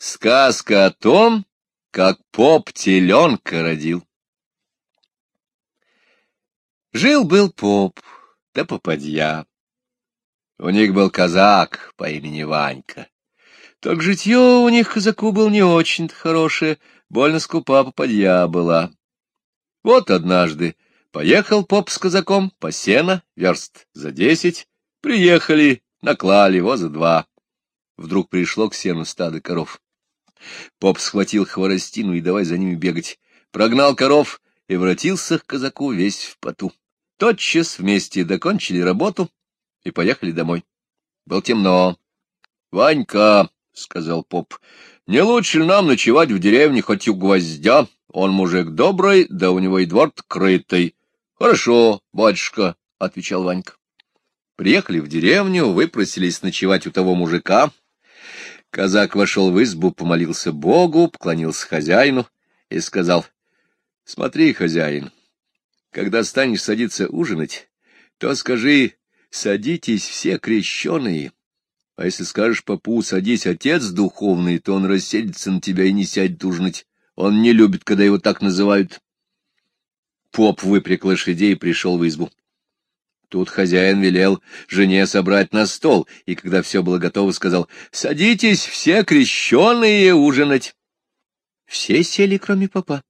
Сказка о том, как поп теленка родил. Жил-был поп, да попадья. У них был казак по имени Ванька. Так житье у них казаку был не очень хорошее, больно скупа попадья была. Вот однажды поехал поп с казаком по сено, верст за десять, приехали, наклали воза два. Вдруг пришло к сену стадо коров. Поп схватил хворостину и давай за ними бегать. Прогнал коров и воротился к казаку весь в поту. Тотчас вместе докончили работу и поехали домой. Было темно. — Ванька, — сказал поп, — не лучше нам ночевать в деревне хоть у гвоздя? Он мужик добрый, да у него и двор крытый. — Хорошо, батюшка, — отвечал Ванька. Приехали в деревню, выпросились ночевать у того мужика, Казак вошел в избу, помолился Богу, поклонился хозяину и сказал, — Смотри, хозяин, когда станешь садиться ужинать, то скажи, садитесь все крещеные, а если скажешь попу, садись отец духовный, то он рассердится на тебя и не сядет ужинать. Он не любит, когда его так называют. Поп выпряг лошадей и пришел в избу. Тут хозяин велел жене собрать на стол, и когда все было готово, сказал, «Садитесь все крещеные ужинать». Все сели, кроме папа.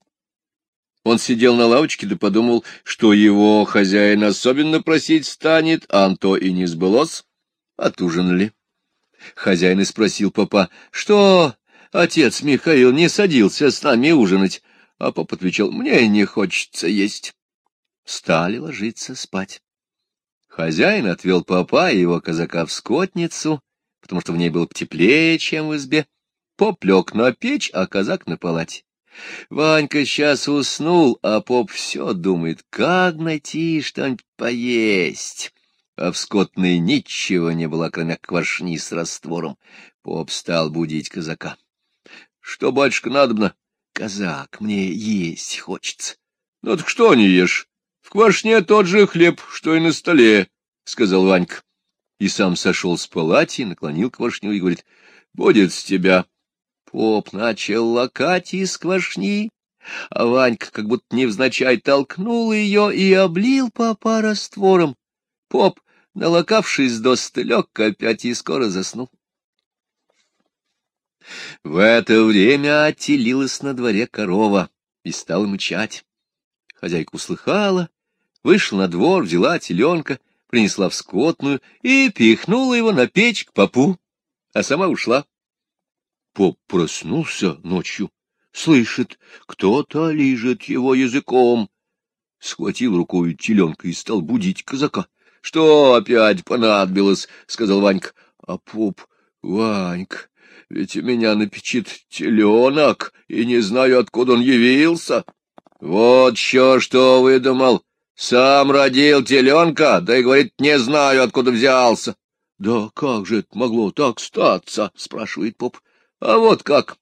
Он сидел на лавочке да подумал, что его хозяин особенно просить станет, а то и не сбылось. Отужинали. Хозяин и спросил папа, что отец Михаил не садился с нами ужинать, а папа отвечал, мне не хочется есть. Стали ложиться спать. Хозяин отвел папа и его казака в скотницу, потому что в ней было теплее, чем в избе. Поп лег на печь, а казак на палате. Ванька сейчас уснул, а поп все думает, как найти что-нибудь поесть. А в скотной ничего не было, кроме квашни с раствором. Поп стал будить казака. — Что, батюшка, надобно? — Казак, мне есть хочется. — Ну так что не ешь? В квашне тот же хлеб, что и на столе, — сказал Ванька. И сам сошел с палати, наклонил квашню и говорит, — будет с тебя. Поп начал лакать из квашни, а Ванька как будто невзначай толкнул ее и облил папа раствором. Поп, налокавшись до стылек, опять и скоро заснул. В это время отелилась на дворе корова и стала мычать. Хозяйка услыхала вышла на двор, взяла теленка, принесла в скотную и пихнула его на печь к попу, а сама ушла. Поп проснулся ночью, слышит, кто-то лижет его языком. Схватил рукой теленка и стал будить казака. — Что опять понадобилось? — сказал Ванька. — А поп, Ванька, ведь у меня на печи теленок, и не знаю, откуда он явился. — Вот еще что выдумал! Сам родил теленка, да и говорит, не знаю, откуда взялся. — Да как же это могло так статься? — спрашивает поп. — А вот как.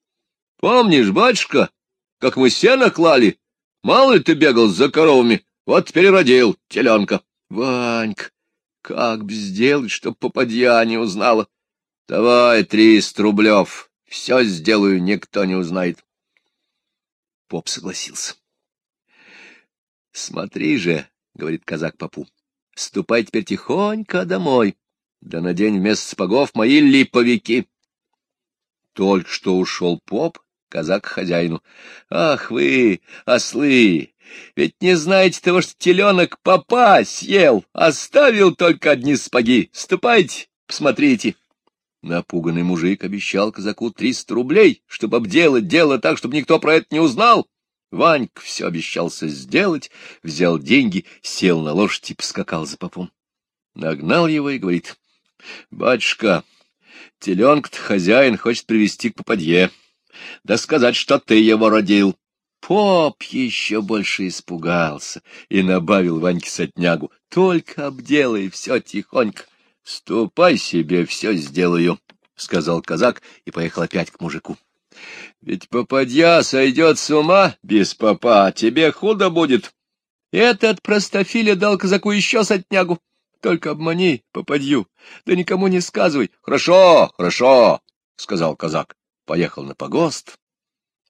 Помнишь, батюшка, как мы сено клали? Мало ли ты бегал за коровами, вот теперь родил теленка. — Ванька, как б сделать, чтоб попадья не узнала? — Давай триста рублев, все сделаю, никто не узнает. Поп согласился. Смотри же, — говорит казак попу, — ступай теперь тихонько домой, да надень вместо сапогов мои липовики. Только что ушел поп, казак хозяину. Ах вы, ослы, ведь не знаете того, что теленок попа съел, оставил только одни сапоги. Ступайте, посмотрите. Напуганный мужик обещал казаку триста рублей, чтобы обделать дело так, чтобы никто про это не узнал. Ванька все обещался сделать, взял деньги, сел на лошадь и поскакал за попом. Нагнал его и говорит, — Батюшка, теленка-то хозяин хочет привести к попадье, да сказать, что ты его родил. Поп еще больше испугался и набавил Ваньке сотнягу. Только обделай все тихонько. Ступай себе, все сделаю, — сказал казак и поехал опять к мужику. Ведь попадья сойдет с ума без попа, тебе худо будет. Этот простофиля дал казаку еще сотнягу. Только обмани попадью, да никому не сказывай. — Хорошо, хорошо, — сказал казак. поехал на погост,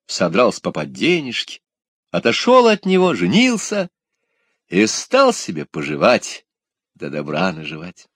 содрал с попа денежки, отошел от него, женился и стал себе поживать, да добра наживать.